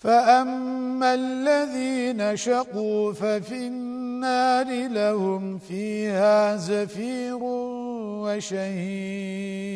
فأما الذين شقوا ففي النار لهم فيها زفير وشهيق